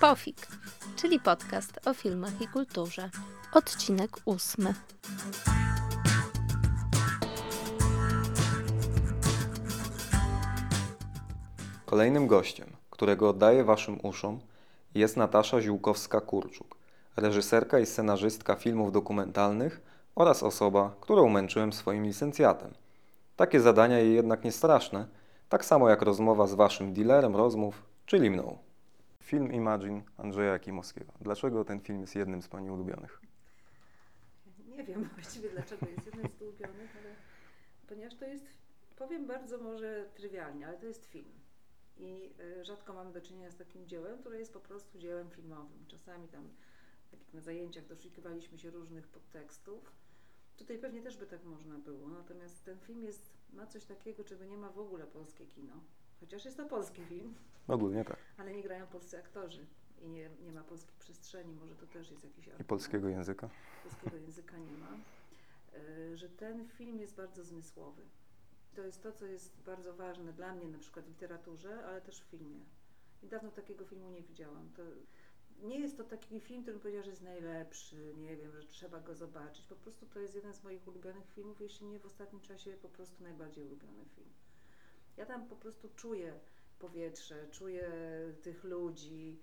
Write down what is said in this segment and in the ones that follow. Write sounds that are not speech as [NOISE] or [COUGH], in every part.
Pofik, czyli podcast o filmach i kulturze. Odcinek ósmy. Kolejnym gościem, którego oddaję Waszym uszom, jest Natasza Ziółkowska-Kurczuk, reżyserka i scenarzystka filmów dokumentalnych oraz osoba, którą męczyłem swoim licencjatem. Takie zadania jej jednak nie straszne, tak samo jak rozmowa z Waszym dealerem rozmów, czyli mną. Film Imagine Andrzeja Jakimowskiego. Dlaczego ten film jest jednym z Pani ulubionych? Nie wiem właściwie dlaczego jest jednym z ulubionych, ale ponieważ to jest, powiem bardzo może trywialnie, ale to jest film. I y, rzadko mamy do czynienia z takim dziełem, które jest po prostu dziełem filmowym. Czasami tam, tak jak na zajęciach, doszukiwaliśmy się różnych podtekstów. Tutaj pewnie też by tak można było, natomiast ten film jest, ma coś takiego, czego nie ma w ogóle polskie kino. Chociaż jest to polski film, Ogólnie tak. ale nie grają polscy aktorzy i nie, nie ma polskich przestrzeni. Może to też jest jakiś I argument polskiego języka. polskiego języka nie ma, y, że ten film jest bardzo zmysłowy. To jest to, co jest bardzo ważne dla mnie na przykład w literaturze, ale też w filmie. I dawno takiego filmu nie widziałam. To nie jest to taki film, który bym powiedziała, że jest najlepszy, nie wiem, że trzeba go zobaczyć. Po prostu to jest jeden z moich ulubionych filmów, jeśli nie w ostatnim czasie po prostu najbardziej ulubiony film. Ja tam po prostu czuję powietrze, czuję tych ludzi,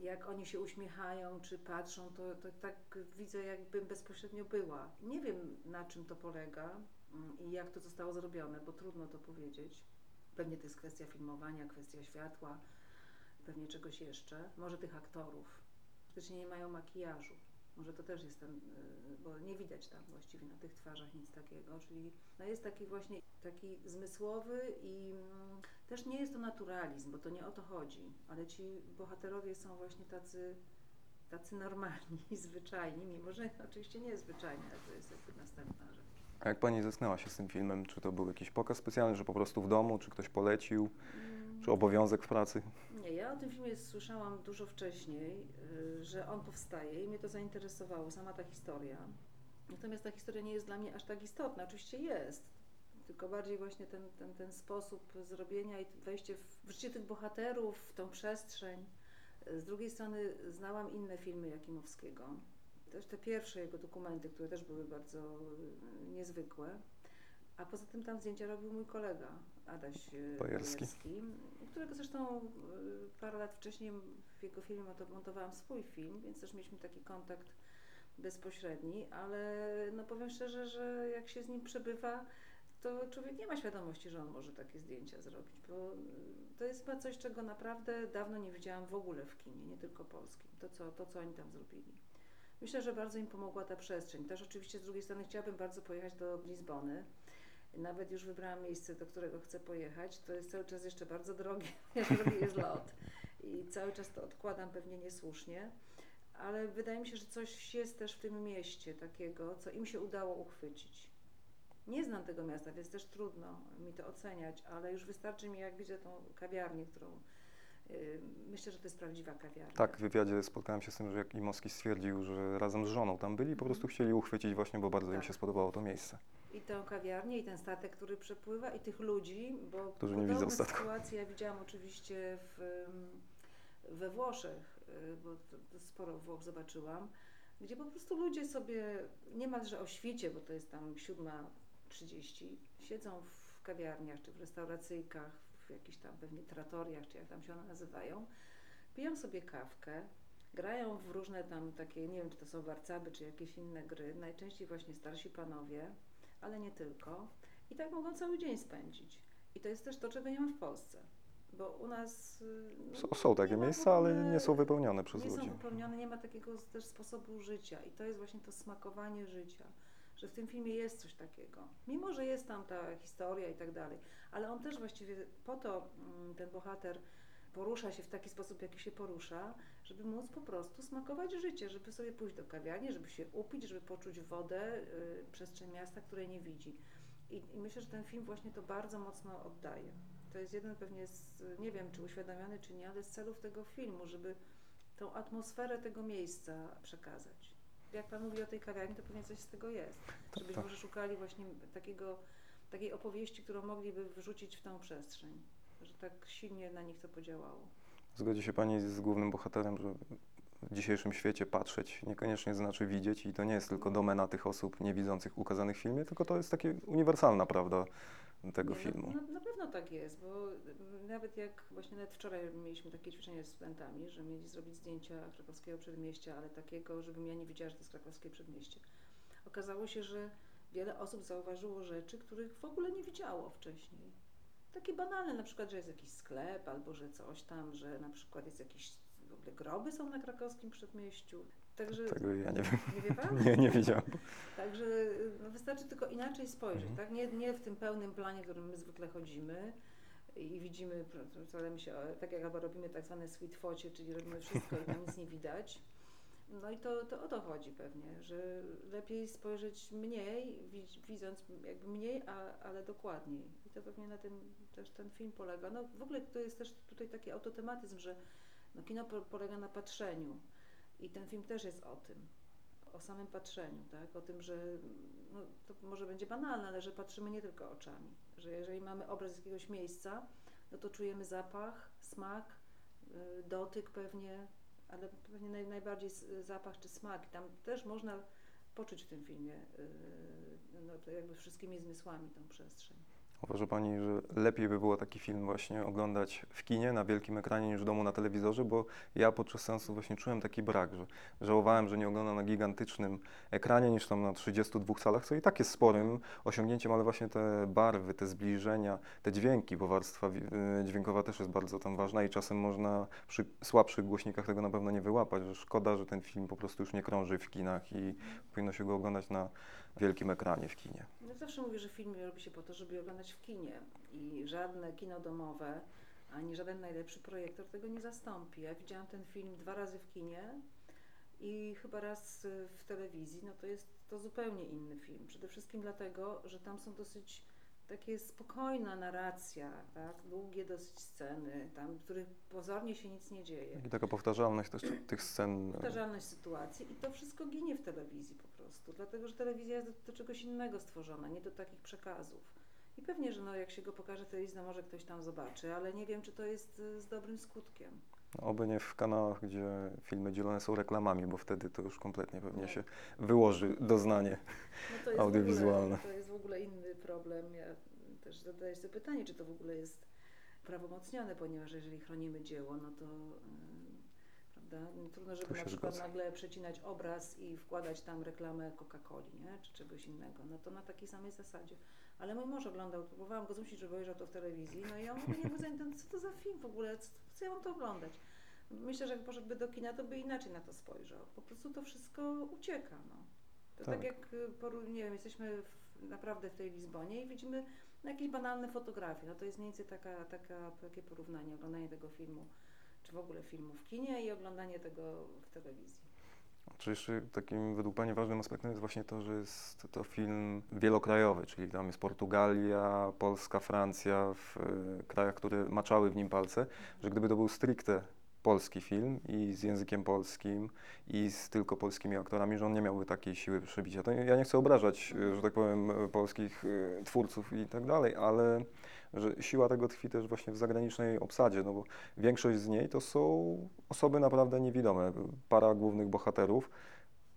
jak oni się uśmiechają czy patrzą, to, to tak widzę, jakbym bezpośrednio była. Nie wiem, na czym to polega mm, i jak to zostało zrobione, bo trudno to powiedzieć. Pewnie to jest kwestia filmowania, kwestia światła, pewnie czegoś jeszcze. Może tych aktorów. Faktycznie nie mają makijażu. Może to też jest y, bo nie widać tam właściwie na tych twarzach nic takiego, czyli no jest taki właśnie taki zmysłowy i mm, też nie jest to naturalizm, bo to nie o to chodzi, ale ci bohaterowie są właśnie tacy, tacy normalni [LAUGHS] zwyczajni, mimo że [LAUGHS] oczywiście nie zwyczajni, ale to jest jakby następna rzecz. A jak Pani zetknęła się z tym filmem? Czy to był jakiś pokaz specjalny, że po prostu w domu, czy ktoś polecił, czy obowiązek w pracy? Nie, ja o tym filmie słyszałam dużo wcześniej, y, że on powstaje i mnie to zainteresowało, sama ta historia. Natomiast ta historia nie jest dla mnie aż tak istotna. Oczywiście jest, tylko bardziej właśnie ten, ten, ten sposób zrobienia i wejście w, w życie tych bohaterów, w tą przestrzeń. Z drugiej strony znałam inne filmy Jakimowskiego. Też te pierwsze jego dokumenty, które też były bardzo y, niezwykłe. A poza tym tam zdjęcia robił mój kolega Adaś y, Bajerski. Bajerski, którego zresztą y, parę lat wcześniej w jego filmie monto- montowałam swój film, więc też mieliśmy taki kontakt bezpośredni, ale no powiem szczerze, że jak się z nim przebywa, to człowiek nie ma świadomości, że on może takie zdjęcia zrobić, bo to jest chyba coś, czego naprawdę dawno nie widziałam w ogóle w kinie, nie tylko polskim, to co, to, co oni tam zrobili. Myślę, że bardzo im pomogła ta przestrzeń. Też oczywiście z drugiej strony chciałabym bardzo pojechać do Lizbony. Nawet już wybrałam miejsce, do którego chcę pojechać. To jest cały czas jeszcze bardzo drogie, [LAUGHS] drogi jest lot. I cały czas to odkładam pewnie niesłusznie. Ale wydaje mi się, że coś jest też w tym mieście takiego, co im się udało uchwycić. Nie znam tego miasta, więc też trudno mi to oceniać, ale już wystarczy mi, jak widzę tą kawiarnię, którą yy, myślę, że to jest prawdziwa kawiarnia. Tak, w wywiadzie spotkałem się z tym, że Jakimowski stwierdził, że razem z żoną tam byli i po prostu chcieli uchwycić właśnie, bo bardzo im Tak. się spodobało to miejsce. I tę kawiarnię, i ten statek, który przepływa, i tych ludzi, bo Którzy nie widzą statku. sytuacje ja widziałam oczywiście w, we Włoszech, y, bo sporo Włoch zobaczyłam, gdzie po prostu ludzie sobie niemalże o świcie, bo to jest tam 7.30, siedzą w kawiarniach, czy w restauracyjkach, w jakichś tam pewnie tratoriach, czy jak tam się one nazywają, piją sobie kawkę, grają w różne tam takie, nie wiem, czy to są warcaby, czy jakieś inne gry, najczęściej właśnie starsi panowie, ale nie tylko. I tak mogą cały dzień spędzić. I to jest też to, czego nie ma w Polsce. Bo u nas. y, Są, są takie nie miejsca, ale nie są wypełnione przez nie ludzi. są wypełnione, nie ma takiego też sposobu życia. I to jest właśnie to smakowanie życia. Że w tym filmie jest coś takiego. Mimo, że jest tam ta historia i tak dalej. Ale on też właściwie po to, mm, ten bohater, porusza się w taki sposób, jaki się porusza, żeby móc po prostu smakować życie, żeby sobie pójść do kawiarni, żeby się upić, żeby poczuć wodę, y, przestrzeń miasta, której nie widzi. I, I myślę, że ten film właśnie to bardzo mocno oddaje. To jest jeden pewnie z, nie wiem czy uświadomiony, czy nie, ale z celów tego filmu, żeby tą atmosferę tego miejsca przekazać. Jak Pan mówi o tej kawiarni, to pewnie coś z tego jest. Tak, Żeby tak. może szukali właśnie takiego, takiej opowieści, którą mogliby wrzucić w tą przestrzeń. Że tak silnie na nich to podziałało. Zgodzi się Pani z głównym bohaterem, że w dzisiejszym świecie patrzeć niekoniecznie znaczy widzieć i to nie jest tylko domena tych osób niewidzących ukazanych w filmie, tylko to jest taka uniwersalna prawda tego Nie, filmu. No, na, pewno tak jest, bo mm, nawet jak właśnie nawet wczoraj mieliśmy takie ćwiczenie z studentami, że mieli zrobić zdjęcia krakowskiego przedmieścia, ale takiego, żebym ja nie wiedziała, że to jest krakowskie przedmieście. Okazało się, że wiele osób zauważyło rzeczy, których w ogóle nie widziało wcześniej. Takie banalne, na przykład, że jest jakiś sklep, albo że coś tam, że na przykład jest jakiś, w ogóle groby są na krakowskim przedmieściu. Także Tego ja nie wiem. nie wie pan? [LAUGHS] Nie, nie wiedziałam. Także no, wystarczy tylko inaczej spojrzeć, Mhm. tak? Nie, nie w tym pełnym planie, w którym my zwykle chodzimy i widzimy, się, tak jak albo robimy tak zwane sweet focie, czyli robimy wszystko i tam nic nie widać. No i to, to o to chodzi pewnie, że lepiej spojrzeć mniej, widz- widząc jakby mniej, a, ale dokładniej. I to pewnie na tym też ten film polega. No w ogóle to jest też tutaj taki autotematyzm, że no, kino po, polega na patrzeniu i ten film też jest o tym o samym patrzeniu, tak? o tym, że no, to może będzie banalne, ale że patrzymy nie tylko oczami, że jeżeli mamy obraz jakiegoś miejsca, no to czujemy zapach, smak, y, dotyk pewnie, ale pewnie naj, najbardziej zapach czy smak. Tam też można poczuć w tym filmie y, no, jakby wszystkimi zmysłami tą przestrzeń. Uważa Pani, że lepiej by było taki film właśnie oglądać w kinie, na wielkim ekranie niż w domu na telewizorze, bo ja podczas sensu właśnie czułem taki brak, że żałowałem, że nie oglądam na gigantycznym ekranie niż tam na 32 salach, co i tak jest sporym osiągnięciem, ale właśnie te barwy, te zbliżenia, te dźwięki, bo warstwa y, dźwiękowa też jest bardzo tam ważna i czasem można przy słabszych głośnikach tego na pewno nie wyłapać, że szkoda, że ten film po prostu już nie krąży w kinach i powinno się go oglądać na wielkim ekranie w kinie. Zawsze mówię, że film robi się po to, żeby je oglądać w kinie i żadne kino domowe, ani żaden najlepszy projektor tego nie zastąpi. Ja widziałam ten film dwa razy w kinie i chyba raz w telewizji, no to jest to zupełnie inny film. Przede wszystkim dlatego, że tam są dosyć takie spokojna narracja, tak? długie dosyć sceny, tam, w których pozornie się nic nie dzieje. I taka powtarzalność też tych scen. Powtarzalność sytuacji i to wszystko ginie w telewizji po prostu, dlatego że telewizja jest do, do czegoś innego stworzona, nie do takich przekazów. I pewnie, że no, jak się go pokaże no może ktoś tam zobaczy, ale nie wiem, czy to jest y, z dobrym skutkiem. Oby nie w kanałach, gdzie filmy dzielone są reklamami, bo wtedy to już kompletnie pewnie No. się wyłoży doznanie. No Audiowizualne. Ogóle, to jest w ogóle inny problem. Ja też zadaję sobie pytanie, czy to w ogóle jest prawomocnione, ponieważ jeżeli chronimy dzieło, no to y, prawda, no trudno, żeby na przykład zgodzę. nagle przecinać obraz i wkładać tam reklamę Coca-Coli, nie? czy czegoś innego. No to na takiej samej zasadzie. Ale mój mąż oglądał, próbowałam go zmusić, żeby obejrzał to w telewizji, no i ja mówię, nie zajęty, co to za film w ogóle, co, co ja mam to oglądać? Myślę, że jak poszedłby do kina, to by inaczej na to spojrzał. Po prostu to wszystko ucieka, no. To tak, Tak. jak, y, poru- nie wiem, jesteśmy w, naprawdę w tej Lizbonie i widzimy no, jakieś banalne fotografie. No to jest mniej więcej taka, taka, takie porównanie, oglądanie tego filmu, czy w ogóle filmu w kinie i oglądanie tego w telewizji. Czy jeszcze takim według Pani ważnym aspektem jest właśnie to, że jest to film wielokrajowy, czyli tam jest Portugalia, Polska, Francja, w y, krajach, które maczały w nim palce, że gdyby to był stricte polski film i z językiem polskim i z tylko polskimi aktorami, że on nie miałby takiej siły przebicia. To ja nie chcę obrażać, y, że tak powiem, y, polskich y, twórców i tak dalej, ale że siła tego tkwi też właśnie w zagranicznej obsadzie, no bo większość z niej to są osoby naprawdę niewidome. Para głównych bohaterów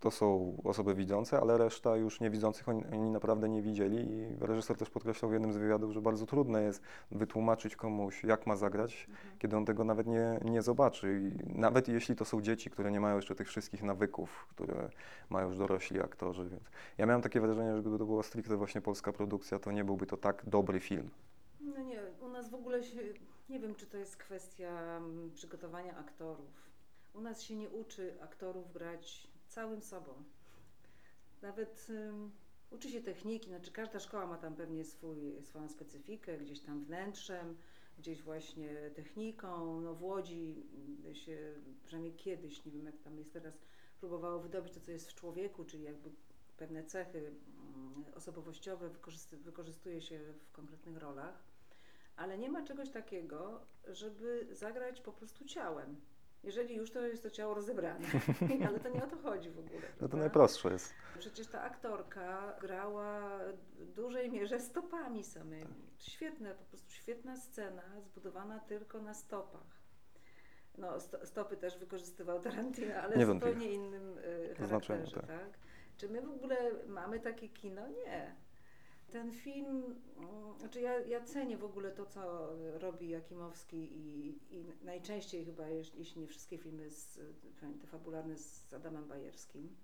to są osoby widzące, ale reszta już niewidzących oni, oni naprawdę nie widzieli i reżyser też podkreślał w jednym z wywiadów, że bardzo trudne jest wytłumaczyć komuś, jak ma zagrać, kiedy on tego nawet nie, nie zobaczy. I nawet jeśli to są dzieci, które nie mają jeszcze tych wszystkich nawyków, które mają już dorośli aktorzy. Więc ja miałem takie wrażenie, że gdyby to była stricte właśnie polska produkcja, to nie byłby to tak dobry film. No nie, u nas w ogóle się, nie wiem, czy to jest kwestia mm, przygotowania aktorów. U nas się nie uczy aktorów grać całym sobą. Nawet ym, uczy się techniki, znaczy każda szkoła ma tam pewnie swój, swoją specyfikę, gdzieś tam wnętrzem, gdzieś właśnie techniką. No w Łodzi mm, się, przynajmniej kiedyś, nie wiem jak tam jest teraz, próbowało wydobyć to, co jest w człowieku, czyli jakby pewne cechy mm, osobowościowe wykorzystuje się w konkretnych rolach, ale nie ma czegoś takiego, żeby zagrać po prostu ciałem. Jeżeli już, to jest to ciało rozebrane, [LAUGHS] ale to nie o to chodzi w ogóle. No to najprostsze jest. Przecież ta aktorka grała w dużej mierze stopami samymi. Świetna, po prostu świetna scena, zbudowana tylko na stopach. No, sto, stopy też wykorzystywał Tarantino, ale w zupełnie innym y, Znaczeniu, charakterze, tak. tak. Czy my w ogóle mamy takie kino? Nie. Ten film, mm, znaczy ja, ja cenię w ogóle to, co robi Jakimowski i, i najczęściej chyba, jeśli nie wszystkie filmy z, te fabularne z Adamem Bajerskim,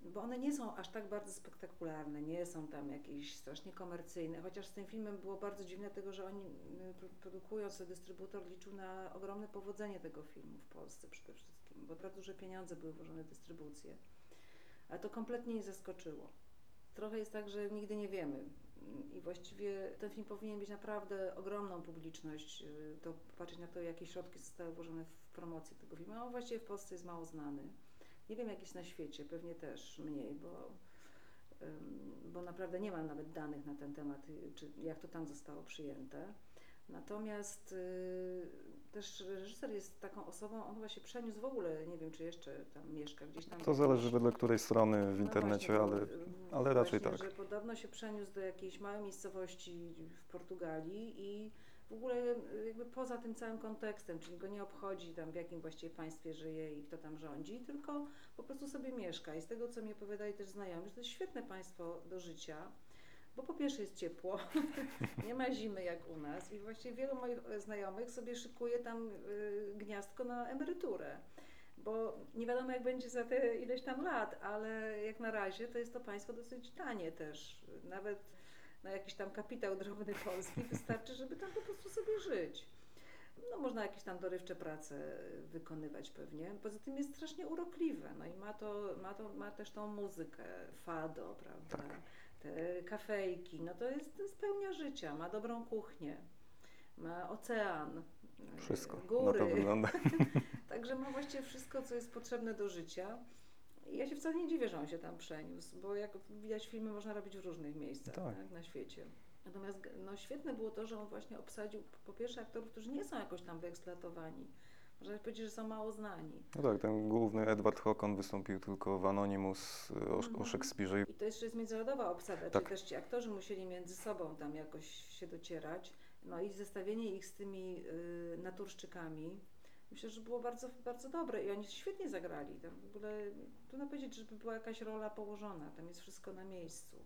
bo one nie są aż tak bardzo spektakularne, nie są tam jakieś strasznie komercyjne, chociaż z tym filmem było bardzo dziwne tego, że oni pro- produkując, to dystrybutor liczył na ogromne powodzenie tego filmu w Polsce przede wszystkim, bo bardzo duże pieniądze były włożone w dystrybucję. Ale to kompletnie nie zaskoczyło. Trochę jest tak, że nigdy nie wiemy. I właściwie ten film powinien mieć naprawdę ogromną publiczność. y, To patrzeć na to, jakie środki zostały włożone w promocję tego filmu. On właściwie w Polsce jest mało znany. Nie wiem, jak jest na świecie, pewnie też mniej, bo, bo naprawdę nie mam nawet danych na ten temat, y, czy jak to tam zostało przyjęte. Natomiast y, też reżyser jest taką osobą, on chyba się przeniósł w ogóle, nie wiem, czy jeszcze tam mieszka gdzieś tam. To zależy wedle której strony w No internecie, właśnie, ale, ym, ale raczej właśnie, tak. Że podobno się przeniósł do jakiejś małej miejscowości w Portugalii i w ogóle y, jakby poza tym całym kontekstem, czyli go nie obchodzi tam w jakim właściwie państwie żyje i kto tam rządzi, tylko po prostu sobie mieszka. I z tego, co mi opowiadali też znajomi, że to jest świetne państwo do życia, bo po pierwsze jest ciepło, [LAUGHS] nie ma zimy jak u nas i właściwie wielu moich znajomych sobie szykuje tam y, gniazdko na emeryturę. Bo nie wiadomo, jak będzie za te ileś tam lat, ale jak na razie to jest to państwo dosyć tanie też. Nawet na jakiś tam kapitał drobny polski wystarczy, żeby tam po prostu sobie żyć. No można jakieś tam dorywcze prace wykonywać pewnie. Poza tym jest strasznie urokliwe. No i ma to, ma to ma też tą muzykę, fado, prawda? Tak. Kafejki, no to jest, to jest pełnia życia. Ma dobrą kuchnię, ma ocean, Wszystko na góry. to wygląda. [LAUGHS] Także ma właściwie wszystko, co jest potrzebne do życia. I ja się wcale nie dziwię, że on się tam przeniósł, bo jak widać filmy można robić w różnych miejscach Tak. tak, na świecie. Natomiast no, świetne było to, że on właśnie obsadził po pierwsze aktorów, którzy nie są jakoś tam wyeksploatowani. Można powiedzieć, że są mało znani. No tak, ten główny Edward Hockon wystąpił tylko w Anonymous y, o, o Mhm. Szekspirze. I to jeszcze jest międzynarodowa obsada, Tak. czyli też ci aktorzy musieli między sobą tam jakoś się docierać. No i zestawienie ich z tymi y, naturszczykami, myślę, że było bardzo, bardzo dobre i oni świetnie zagrali. Tam w ogóle trudno powiedzieć, żeby była jakaś rola położona, tam jest wszystko na miejscu.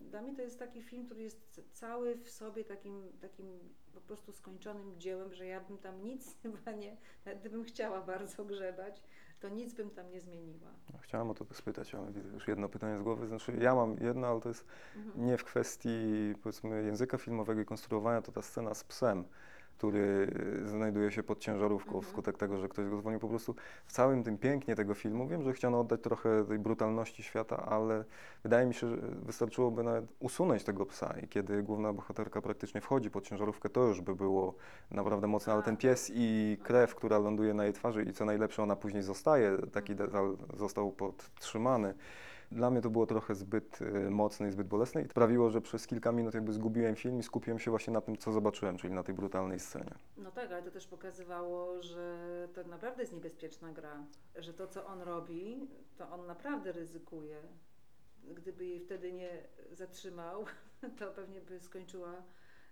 Dla mnie to jest taki film, który jest cały w sobie takim, takim po prostu skończonym dziełem, że ja bym tam nic [LAUGHS] chyba nie, nawet gdybym chciała bardzo grzebać, to nic bym tam nie zmieniła. Chciałem o to spytać, ale widzę już jedno pytanie z głowy. Znaczy, ja mam jedno, ale to jest Mhm. nie w kwestii powiedzmy języka filmowego i konstruowania, to ta scena z psem, który y, znajduje się pod ciężarówką Mhm. wskutek tego, że ktoś go zwolnił. Po prostu w całym tym pięknie tego filmu, wiem, że chciano oddać trochę tej brutalności świata, ale wydaje mi się, że wystarczyłoby nawet usunąć tego psa i kiedy główna bohaterka praktycznie wchodzi pod ciężarówkę, to już by było naprawdę mocne, ale ten Tak. pies i krew, która ląduje na jej twarzy i co najlepsze, ona później zostaje, taki Mhm. detal został podtrzymany. Dla mnie to było trochę zbyt y, mocne i zbyt bolesne i sprawiło, że przez kilka minut jakby zgubiłem film i skupiłem się właśnie na tym, co zobaczyłem, czyli na tej brutalnej scenie. No tak, ale to też pokazywało, że to naprawdę jest niebezpieczna gra, że to, co on robi, to on naprawdę ryzykuje. Gdyby jej wtedy nie zatrzymał, [LAUGHS] to pewnie by skończyła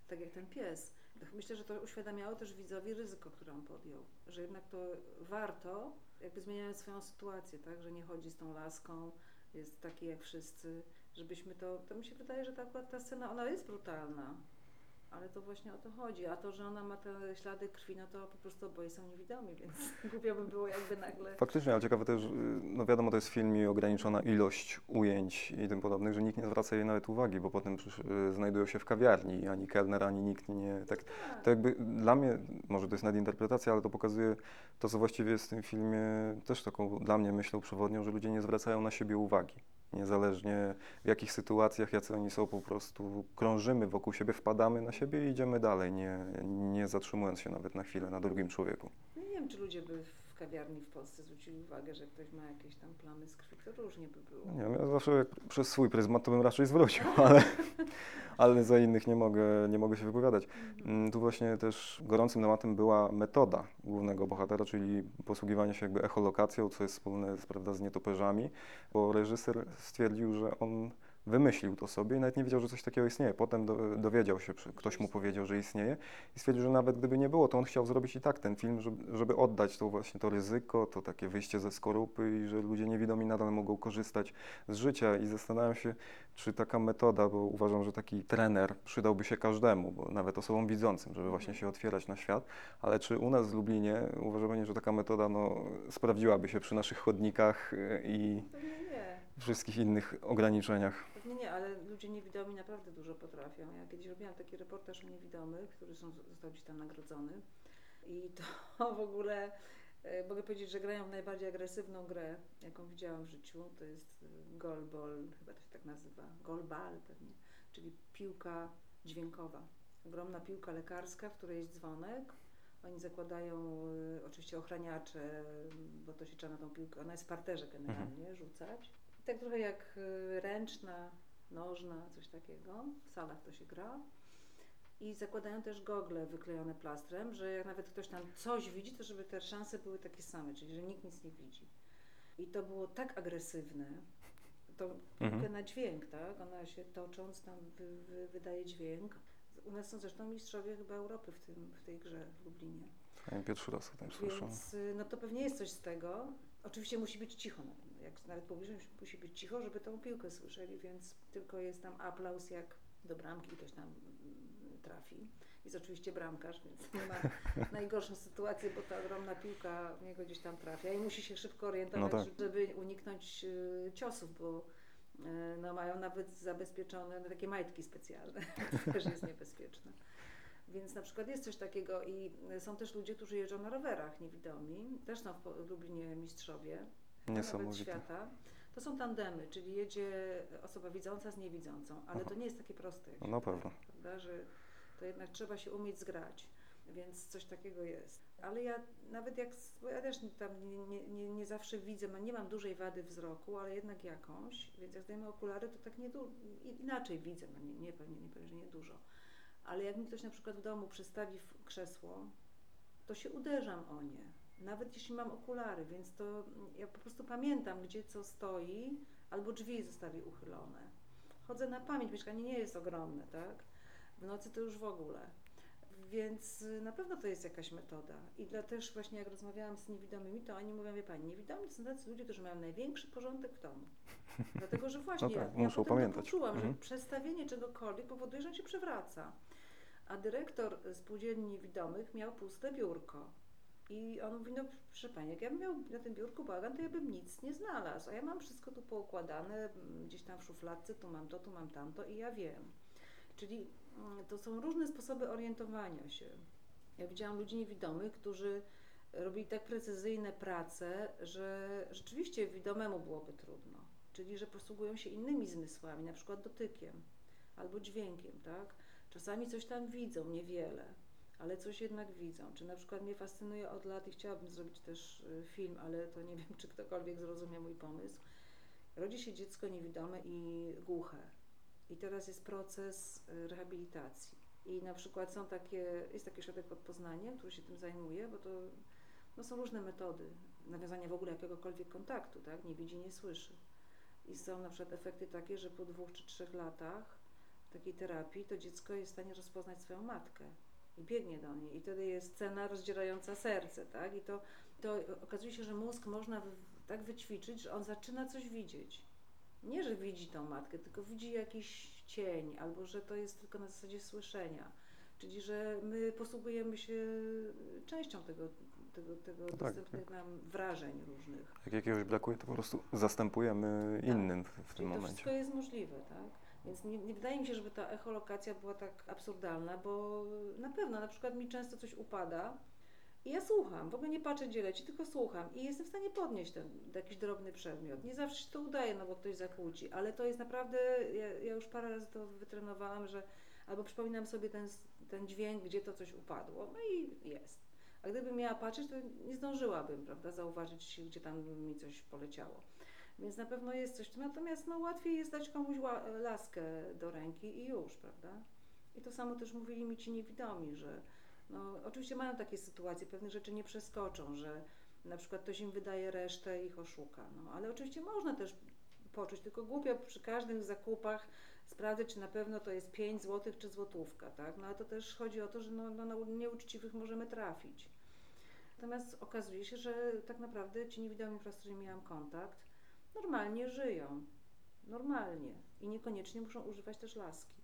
tak jak ten pies. Myślę, że to uświadamiało też widzowi ryzyko, które on podjął, że jednak to warto, jakby zmieniając swoją sytuację, tak, że nie chodzi z tą laską, jest taki jak wszyscy, żebyśmy to, to mi się wydaje, że ta, ta scena, ona jest brutalna, ale to właśnie o to chodzi. A to, że ona ma te ślady krwi, no to po prostu oboje są niewidomi, więc [LAUGHS] głupio by było jakby nagle... Faktycznie, ale ciekawe też, y, no wiadomo, to jest film i ograniczona ilość ujęć i tym podobnych, że nikt nie zwraca jej nawet uwagi, bo potem y, znajdują się w kawiarni ani kelner, ani nikt nie... Tak, Tak. to jakby dla mnie, może to jest nadinterpretacja, ale to pokazuje to, co właściwie jest w tym filmie też taką dla mnie myślą przewodnią, że ludzie nie zwracają na siebie uwagi. Niezależnie w jakich sytuacjach, jacy oni są, po prostu krążymy wokół siebie, wpadamy na siebie i idziemy dalej, nie, nie zatrzymując się nawet na chwilę na drugim człowieku. Nie wiem, czy ludzie by kawiarni w Polsce zwrócili uwagę, że ktoś ma jakieś tam plamy z krwi, to różnie by było. Nie wiem, ja zawsze przez swój pryzmat to bym raczej zwrócił, [LAUGHS] ale, ale za innych nie mogę, nie mogę się wypowiadać. Mm, Tu właśnie też gorącym tematem była metoda głównego bohatera, czyli posługiwanie się jakby echolokacją, co jest wspólne z, prawda, z nietoperzami, bo reżyser stwierdził, że on wymyślił to sobie i nawet nie wiedział, że coś takiego istnieje. Potem do, dowiedział się, ktoś mu powiedział, że istnieje i stwierdził, że nawet gdyby nie było, to on chciał zrobić i tak ten film, żeby, żeby oddać to właśnie to ryzyko, to takie wyjście ze skorupy i że ludzie niewidomi nadal mogą korzystać z życia i zastanawiam się, czy taka metoda, bo uważam, że taki trener przydałby się każdemu, bo nawet osobom widzącym, żeby właśnie się otwierać na świat, ale czy u nas w Lublinie uważa Pani, że taka metoda no, sprawdziłaby się przy naszych chodnikach y, i. wszystkich innych ograniczeniach? Pewnie nie, ale ludzie niewidomi naprawdę dużo potrafią. Ja kiedyś robiłam taki reportaż o niewidomych, który są, został gdzieś tam nagrodzony. I to [LAUGHS] w ogóle e, mogę powiedzieć, że grają w najbardziej agresywną grę, jaką widziałam w życiu. To jest e, goalball, chyba to się tak nazywa. Goalball pewnie, czyli piłka dźwiękowa. Ogromna piłka lekarska, w której jest dzwonek. Oni zakładają e, oczywiście ochraniacze, bo to się trzeba na tą piłkę, ona jest w parterze generalnie, rzucać. I tak trochę jak e, ręczna, nożna, coś takiego. W salach to się gra. I zakładają też gogle wyklejone plastrem, że jak nawet ktoś tam coś widzi, to żeby te szanse były takie same, czyli że nikt nic nie widzi. I to było tak agresywne, to Mhm. na dźwięk, tak? Ona się tocząc tam wy, wy, wydaje dźwięk. U nas są zresztą mistrzowie chyba Europy w, tym, w tej grze w Lublinie. Ja pierwszy raz o tym słyszę. Więc y, no to pewnie jest coś z tego. Oczywiście musi być cicho na pewno. Jak nawet publiczność musi być cicho, żeby tą piłkę słyszeli, więc tylko jest tam aplauz jak do bramki ktoś tam mm, trafi. Jest oczywiście bramkarz, więc nie ma [LAUGHS] najgorszą sytuację, bo ta ogromna piłka w niego gdzieś tam trafia i musi się szybko orientować, No tak. żeby uniknąć y, ciosów, bo y, no, mają nawet zabezpieczone no, takie majtki specjalne. [LAUGHS] to też jest niebezpieczne. Więc na przykład jest coś takiego i są też ludzie, którzy jeżdżą na rowerach niewidomi. Też są w Lublinie mistrzowie. Nawet Niesamowite. świata. To są tandemy, czyli jedzie osoba widząca z niewidzącą, ale to nie jest takie proste. Jak No na pewno. Prawda, że to jednak trzeba się umieć zgrać, więc coś takiego jest. Ale ja nawet jak, bo ja też tam nie, nie, nie, nie zawsze widzę, nie mam dużej wady wzroku, ale jednak jakąś, więc jak zdejmę okulary, to tak nie du- inaczej widzę, no nie, nie, pewnie, nie powiem, że nie dużo. Ale jak mi ktoś na przykład w domu przestawi w krzesło, to się uderzam o nie. Nawet jeśli mam okulary, więc to ja po prostu pamiętam, gdzie co stoi, albo drzwi zostawi uchylone. Chodzę na pamięć, mieszkanie nie jest ogromne, tak? W nocy to już w ogóle. Więc y, na pewno to jest jakaś metoda. I dla też właśnie jak rozmawiałam z niewidomymi, to oni mówią, wie Pani, niewidomi to są tacy ludzie, którzy mają największy porządek w domu. Dlatego, że [LAUGHS] właśnie No tak, ja, ja muszą pamiętać. to poczułam, Mhm. że przestawienie czegokolwiek powoduje, że on się przewraca. A dyrektor spółdzielni niewidomych miał puste biurko. I on mówi, no proszę Pani, jak ja bym miał na tym biurku bałagan, to ja bym nic nie znalazł. A ja mam wszystko tu poukładane, mm, gdzieś tam w szufladce, tu mam to, tu mam tamto i ja wiem. Czyli mm, to są różne sposoby orientowania się. Ja widziałam ludzi niewidomych, którzy robili tak precyzyjne prace, że rzeczywiście widomemu byłoby trudno. Czyli, że posługują się innymi zmysłami, na przykład dotykiem albo dźwiękiem, tak? Czasami coś tam widzą, niewiele, ale coś jednak widzą. Czy na przykład mnie fascynuje od lat i chciałabym zrobić też y, film, ale to nie [LAUGHS] wiem, czy ktokolwiek zrozumie mój pomysł. Rodzi się dziecko niewidome i głuche. I teraz jest proces y, rehabilitacji. I na przykład są takie, jest taki ośrodek pod Poznaniem, który się tym zajmuje, bo to no, są różne metody nawiązania w ogóle jakiegokolwiek kontaktu, tak? Nie widzi, nie słyszy. I są na przykład efekty takie, że po dwóch czy trzech latach takiej terapii to dziecko jest w stanie rozpoznać swoją matkę i biegnie do niej. I wtedy jest scena rozdzierająca serce, tak? I to, to okazuje się, że mózg można tak wyćwiczyć, że on zaczyna coś widzieć. Nie, że widzi tą matkę, tylko widzi jakiś cień, albo że to jest tylko na zasadzie słyszenia. Czyli, że my posługujemy się częścią tego, tego, tego tak, dostępnych nam wrażeń różnych. Jak jakiegoś brakuje, to po prostu zastępujemy innym w, w tym Tak. Czyli to momencie. wszystko jest możliwe, tak? Więc nie, nie wydaje mi się, żeby ta echolokacja była tak absurdalna, bo na pewno, na przykład mi często coś upada i ja słucham, w ogóle nie patrzę gdzie leci, tylko słucham i jestem w stanie podnieść ten jakiś drobny przedmiot. Nie zawsze się to udaje, no bo ktoś zakłóci, ale to jest naprawdę, ja, ja już parę razy to wytrenowałam, że albo przypominam sobie ten, ten dźwięk, gdzie to coś upadło, no i jest. A gdybym miała patrzeć, to nie zdążyłabym, prawda, zauważyć, gdzie tam mi coś poleciało. Więc na pewno jest coś. Natomiast no, łatwiej jest dać komuś laskę do ręki i już, prawda? I to samo też mówili mi ci niewidomi, że no, oczywiście mają takie sytuacje, pewnych rzeczy nie przeskoczą, że na przykład ktoś im wydaje resztę i ich oszuka. No, ale oczywiście można też poczuć, tylko głupio przy każdych zakupach sprawdzać, czy na pewno to jest 5 zł czy złotówka, tak? No ale to też chodzi o to, że no, no, na nieuczciwych możemy trafić. Natomiast okazuje się, że tak naprawdę ci niewidomi, z którymi miałam kontakt, normalnie żyją. Normalnie. I niekoniecznie muszą używać też laski.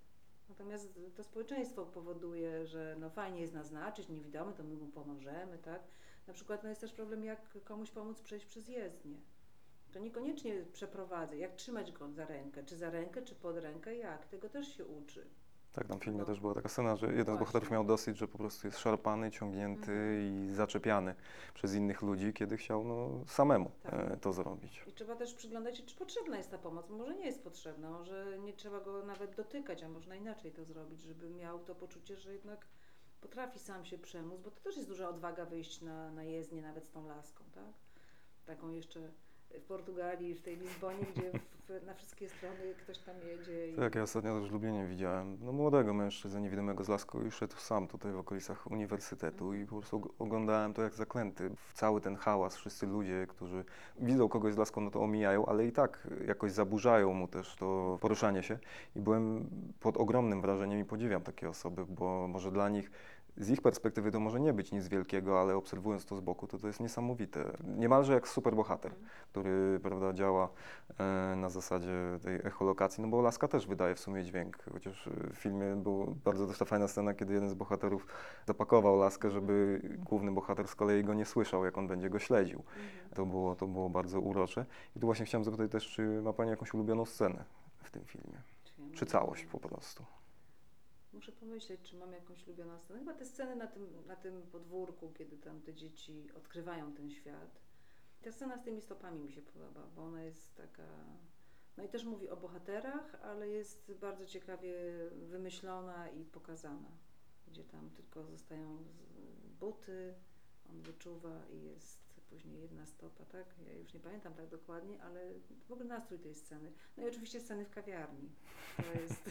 Natomiast to społeczeństwo powoduje, że no fajnie jest naznaczyć, niewidomy, to my mu pomożemy, tak? Na przykład no jest też problem, jak komuś pomóc przejść przez jezdnię. To niekoniecznie przeprowadzę, jak trzymać go za rękę, czy za rękę, czy pod rękę, jak? Tego też się uczy. Tak, tam w filmie też była taka scena, że jeden z Właśnie. bohaterów miał dosyć, że po prostu jest szarpany, ciągnięty Mhm. i zaczepiany przez innych ludzi, kiedy chciał no, samemu Tak. e, to zrobić. I trzeba też przyglądać się, czy potrzebna jest ta pomoc. Może nie jest potrzebna, może nie trzeba go nawet dotykać, a można inaczej to zrobić, żeby miał to poczucie, że jednak potrafi sam się przemóc, bo to też jest duża odwaga wyjść na, na jezdnię nawet z tą laską, tak? Taką jeszcze w Portugalii, w tej Lizbonie, gdzie w, na wszystkie strony ktoś tam jedzie. I... Tak, ja ostatnio też w Lublinie widziałem no, młodego mężczyznę niewidomego z laską i szedł sam tutaj w okolicach uniwersytetu i po prostu og- oglądałem to jak zaklęty. Cały ten hałas, wszyscy ludzie, którzy widzą kogoś z laską, no to omijają, ale i tak jakoś zaburzają mu też to poruszanie się i byłem pod ogromnym wrażeniem i podziwiam takie osoby, bo może dla nich z ich perspektywy to może nie być nic wielkiego, ale obserwując to z boku, to to jest niesamowite. Niemalże jak superbohater, który prawda, działa e, na zasadzie tej echolokacji, no bo laska też wydaje w sumie dźwięk, chociaż e, w filmie była bardzo też ta fajna scena, kiedy jeden z bohaterów zapakował laskę, żeby główny bohater z kolei go nie słyszał, jak on będzie go śledził. To było, to było bardzo urocze. I tu właśnie chciałem zapytać też, czy ma Pani jakąś ulubioną scenę w tym filmie? Czy całość po prostu? Muszę pomyśleć, czy mam jakąś ulubioną scenę. Chyba te sceny na tym, na tym podwórku, kiedy tam te dzieci odkrywają ten świat. Ta scena z tymi stopami mi się podoba, bo ona jest taka. No i też mówi o bohaterach, ale jest bardzo ciekawie wymyślona i pokazana. Gdzie tam tylko zostają buty, on wyczuwa i jest później jedna stopa, tak? Ja już nie pamiętam tak dokładnie, ale w ogóle nastrój tej sceny. No i oczywiście sceny w kawiarni. To jest. [LAUGHS]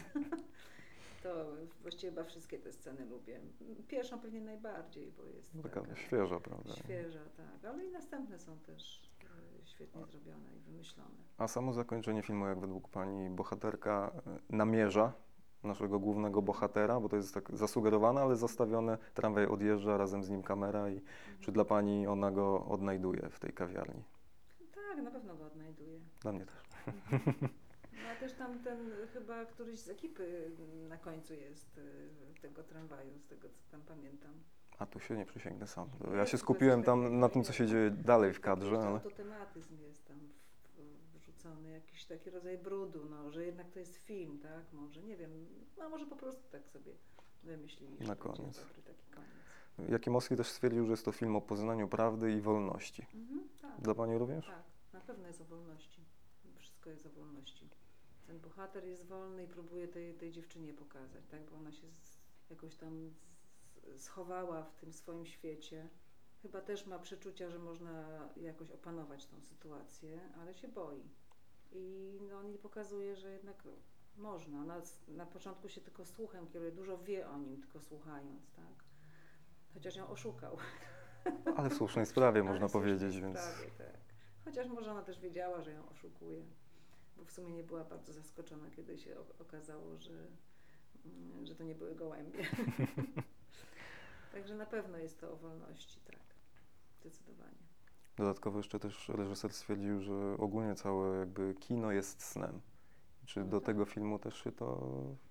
To właściwie chyba wszystkie te sceny lubię. Pierwszą pewnie najbardziej, bo jest No Taka taka świeża, prawda? świeża, tak. Ale i następne są też e, świetnie zrobione i wymyślone. A samo zakończenie filmu, jak według Pani bohaterka e, namierza naszego głównego bohatera, bo to jest tak zasugerowane, ale zastawione, tramwaj odjeżdża, razem z nim kamera i czy dla Pani ona go odnajduje w tej kawiarni? Tak, na pewno go odnajduję. Dla mnie też. [LAUGHS] No a też tam ten chyba któryś z ekipy na końcu jest e, tego tramwaju, z tego co tam pamiętam. A tu się nie przysięgnę sam. Ja Jest się to skupiłem tam na tym, co się dzieje dalej w kadrze, ale autotematyzm jest tam wrzucony, jakiś taki rodzaj brudu, no, że jednak to jest film, tak? Może, nie wiem, no może po prostu tak sobie wymyślili, Na koniec. dobry taki koniec. Jakimowski też stwierdził, że jest to film o poznaniu prawdy i wolności. Mhm, tak, Dla Pani również? tak, na pewno jest o wolności. Wszystko jest o wolności. Ten bohater jest wolny i próbuje tej, tej dziewczynie pokazać, tak? Bo ona się z, jakoś tam z, schowała w tym swoim świecie. Chyba też ma przeczucia, że można jakoś opanować tą sytuację, ale się boi. I no, on jej pokazuje, że jednak można. Ona na początku się tylko słuchem kieruje, dużo wie o nim, tylko słuchając, tak? Chociaż ją oszukał. Ale w słusznej sprawie, [LAUGHS] można powiedzieć, więc sprawie, tak. Chociaż może ona też wiedziała, że ją oszukuje, bo w sumie nie była bardzo zaskoczona, kiedy się okazało, że, mm, że to nie były gołębie. [LAUGHS] Także na pewno jest to o wolności, tak. Zdecydowanie. dodatkowo jeszcze też reżyser stwierdził, że ogólnie całe jakby kino jest snem. Czy No do tak. tego filmu też się to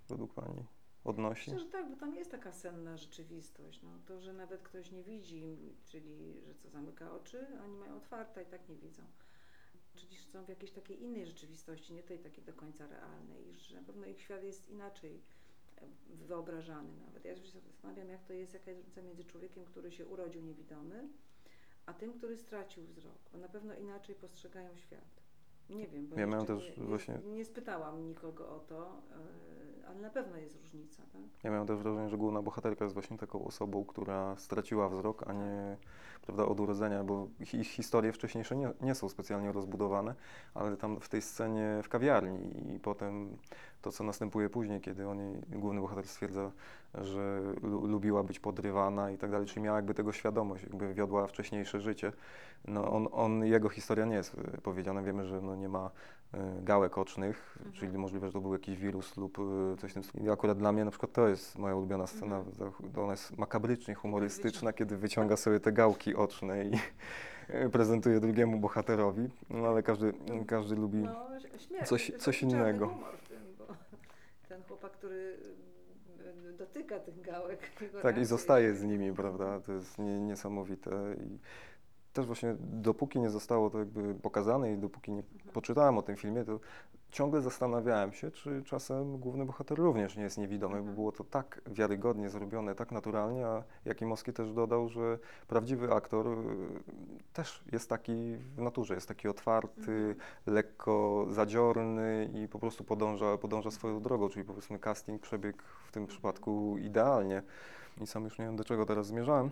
według Pani odnosi? Myślę, że tak, bo tam jest taka senna rzeczywistość. No, to, że nawet ktoś nie widzi, czyli że co zamyka oczy, oni mają otwarte i tak nie widzą. Są w jakiejś takiej innej rzeczywistości, nie tej takiej do końca realnej, i że na pewno ich świat jest inaczej wyobrażany nawet. Ja się zastanawiam, jak to jest, jaka jest różnica między człowiekiem, który się urodził niewidomy, a tym, który stracił wzrok. Bo na pewno inaczej postrzegają świat. Nie wiem, bo Ja miałem też nie, właśnie- nie, nie spytałam nikogo o to, e, ale na pewno jest różnica, tak? Ja miałem też wrażenie, że główna bohaterka jest właśnie taką osobą, która straciła wzrok, a nie prawda, od urodzenia, bo ich, historie wcześniejsze nie, nie są specjalnie rozbudowane, ale tam w tej scenie w kawiarni i potem to, co następuje później, kiedy oni, główny bohater stwierdza, że lu- lubiła być podrywana i tak dalej, czyli miała jakby tego świadomość, jakby wiodła wcześniejsze życie. No on, on, jego historia nie jest powiedziana, wiemy, że no nie ma gałek ocznych, Mhm. czyli możliwe, że to był jakiś wirus lub y, coś w tym stylu. I akurat dla mnie na przykład to jest moja ulubiona scena, Mhm. ona jest makabrycznie humorystyczna, kiedy wyciąga sobie te gałki oczne i [LAUGHS] prezentuje drugiemu bohaterowi, no ale każdy, każdy lubi... No. Coś- coś innego. tym, bo [LAUGHS] ten chłopak, który dotyka tych gałek. Tak, i zostaje z nimi, prawda? To jest nie, niesamowite. I też właśnie dopóki nie zostało to jakby pokazane i dopóki nie poczytałem o tym filmie, to ciągle zastanawiałem się, czy czasem główny bohater również nie jest niewidomy, bo Mhm. było to tak wiarygodnie zrobione, tak naturalnie, a Jakimowski też dodał, że prawdziwy aktor y, też jest taki w naturze, jest taki otwarty, Mhm. lekko zadziorny i po prostu podąża, podąża swoją drogą, czyli powiedzmy casting przebiegł w tym przypadku idealnie. I sam już nie wiem do czego teraz zmierzałem,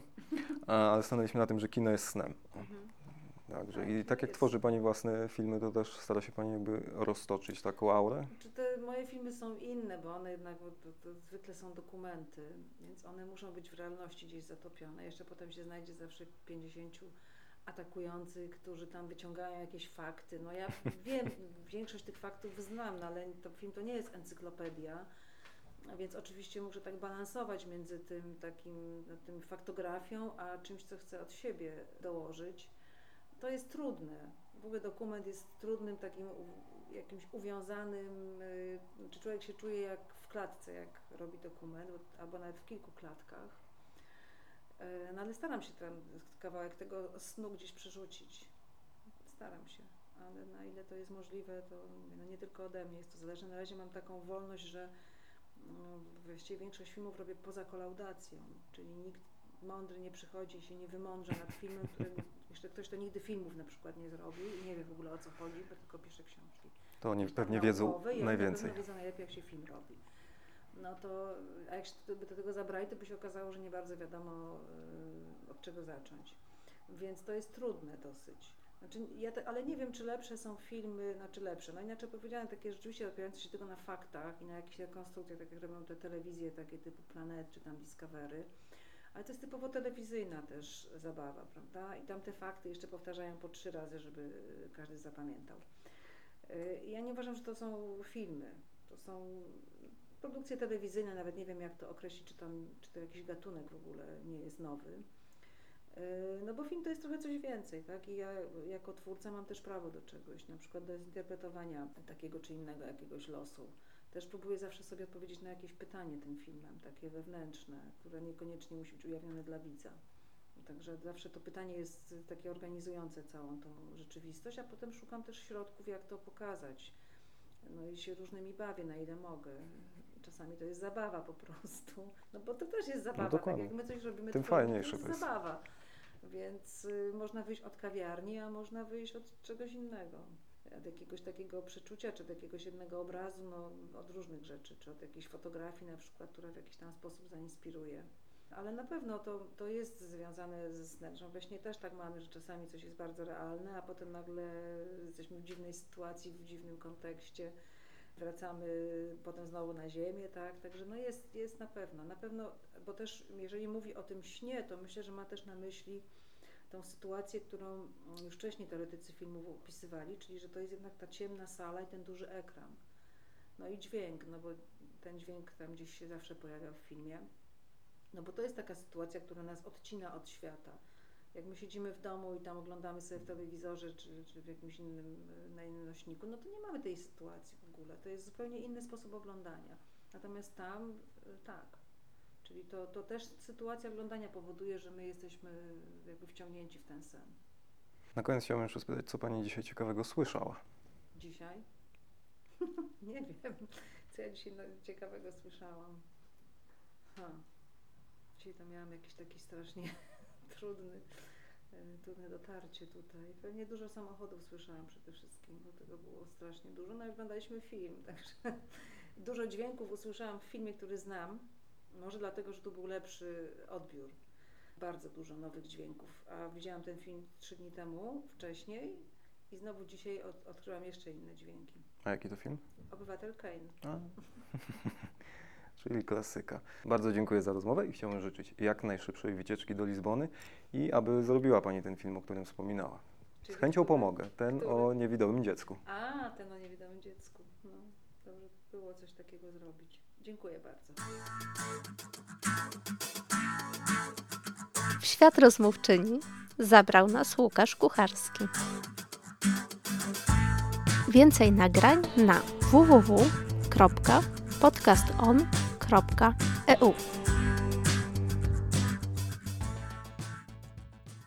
ale stanęliśmy na tym, że kino jest snem. Mhm. Także Tak, i tak jak jest. tworzy Pani własne filmy, to też stara się Pani jakby roztoczyć taką aurę. Czy te moje filmy są inne, bo one jednak bo to, to zwykle są dokumenty, więc one muszą być w realności gdzieś zatopione. Jeszcze potem się znajdzie zawsze 50 atakujących, którzy tam wyciągają jakieś fakty. No ja wiem, [LAUGHS] większość tych faktów znam, no ale to film to nie jest encyklopedia. Więc oczywiście muszę tak balansować między tym takim no, tym faktografią, a czymś, co chcę od siebie dołożyć. To jest trudne. W ogóle dokument jest trudnym, takim jakimś uwiązanym, y, czy człowiek się czuje jak w klatce, jak robi dokument, bo- albo nawet w kilku klatkach. Y, No ale staram się tam kawałek tego snu gdzieś przerzucić. Staram się, ale na ile to jest możliwe, to no nie tylko ode mnie jest to zależne. Na razie mam taką wolność, że właściwie większość filmów robię poza kolaudacją, czyli nikt mądry nie przychodzi i się nie wymądrze nad filmem, którego jeszcze ktoś, kto nigdy filmów na przykład nie zrobił i nie wie w ogóle o co chodzi, bo tylko pisze książki. To oni pewnie wiedzą najwięcej. Na pewno wiedzą najlepiej, jak się film robi. No to, a jak się by do tego zabrali, to by się okazało, że nie bardzo wiadomo y, od czego zacząć. Więc to jest trudne dosyć. Znaczy, ja te, ale nie wiem, czy lepsze są filmy, znaczy lepsze. No inaczej powiedziałem, takie rzeczywiście opierające się tylko na faktach i na jakichś rekonstrukcjach, tak jak robią te telewizje, takie typu Planet czy tam Discovery. Ale to jest typowo telewizyjna też zabawa, prawda? I tam te fakty jeszcze powtarzają po trzy razy, żeby każdy zapamiętał. Y, Ja nie uważam, że to są filmy. To są produkcje telewizyjne, nawet nie wiem jak to określić, czy, tam, czy to jakiś gatunek w ogóle nie jest nowy. Y, No bo film to jest trochę coś więcej, tak? I ja jako twórca mam też prawo do czegoś, na przykład do zinterpretowania takiego czy innego jakiegoś losu. Też próbuję zawsze sobie odpowiedzieć na jakieś pytanie tym filmem, takie wewnętrzne, które niekoniecznie musi być ujawnione dla widza. Także zawsze to pytanie jest takie organizujące całą tą rzeczywistość, a potem szukam też środków, jak to pokazać. No i się różnymi bawię, na ile mogę. Czasami to jest zabawa po prostu. No bo to też jest zabawa, tak dokładnie. jak my coś robimy, Tym tworzymy, fajniejsze to to jest jest. zabawa. Więc y, można wyjść od kawiarni, a można wyjść od czegoś innego. Od jakiegoś takiego przeczucia, czy od jakiegoś jednego obrazu, no, od różnych rzeczy, czy od jakiejś fotografii na przykład, która w jakiś tam sposób zainspiruje. Ale na pewno to, to jest związane ze snem. Że we śnie też tak mamy, że czasami coś jest bardzo realne, a potem nagle jesteśmy w dziwnej sytuacji, w dziwnym kontekście. Wracamy potem znowu na ziemię, tak? Także no jest, jest na pewno. Na pewno, bo też jeżeli mówi o tym śnie, to myślę, że ma też na myśli tą sytuację, którą już wcześniej teoretycy filmów opisywali, czyli że to jest jednak ta ciemna sala i ten duży ekran. No i dźwięk, no bo ten dźwięk tam gdzieś się zawsze pojawia w filmie. No bo to jest taka sytuacja, która nas odcina od świata. Jak my siedzimy w domu i tam oglądamy sobie w telewizorze czy, czy w jakimś innym, e, na innym nośniku, no to nie mamy tej sytuacji w ogóle. To jest zupełnie inny sposób oglądania. Natomiast tam e, tak. Czyli to, to też sytuacja oglądania powoduje, że my jesteśmy jakby wciągnięci w ten sen. Na koniec chciałbym jeszcze spytać, co Pani dzisiaj ciekawego słyszała? Dzisiaj? [LAUGHS] nie wiem, co ja dzisiaj no, ciekawego słyszałam. Ha. Dzisiaj to miałam jakiś taki strasznie trudny, e, trudne dotarcie tutaj. Pewnie dużo samochodów słyszałam przede wszystkim, bo tego było strasznie dużo. No i oglądaliśmy film, [LAUGHS] także dużo dźwięków usłyszałam w filmie, który znam. Może dlatego, że tu był lepszy odbiór. Bardzo dużo nowych dźwięków. A widziałam ten film trzy dni temu, wcześniej i znowu dzisiaj od, odkryłam jeszcze inne dźwięki. A jaki to film? Obywatel Kane. [LAUGHS] Czyli klasyka. Bardzo dziękuję za rozmowę i chciałbym życzyć jak najszybszej wycieczki do Lizbony i aby zrobiła Pani ten film, o którym wspominała. Z Czyli chęcią który? pomogę, ten Który? o niewidomym dziecku. A, ten o niewidomym dziecku. No, dobrze by było coś takiego zrobić. Dziękuję bardzo. W świat rozmówczyni zabrał nas Łukasz Kucharski. Więcej nagrań na www.podcaston.eu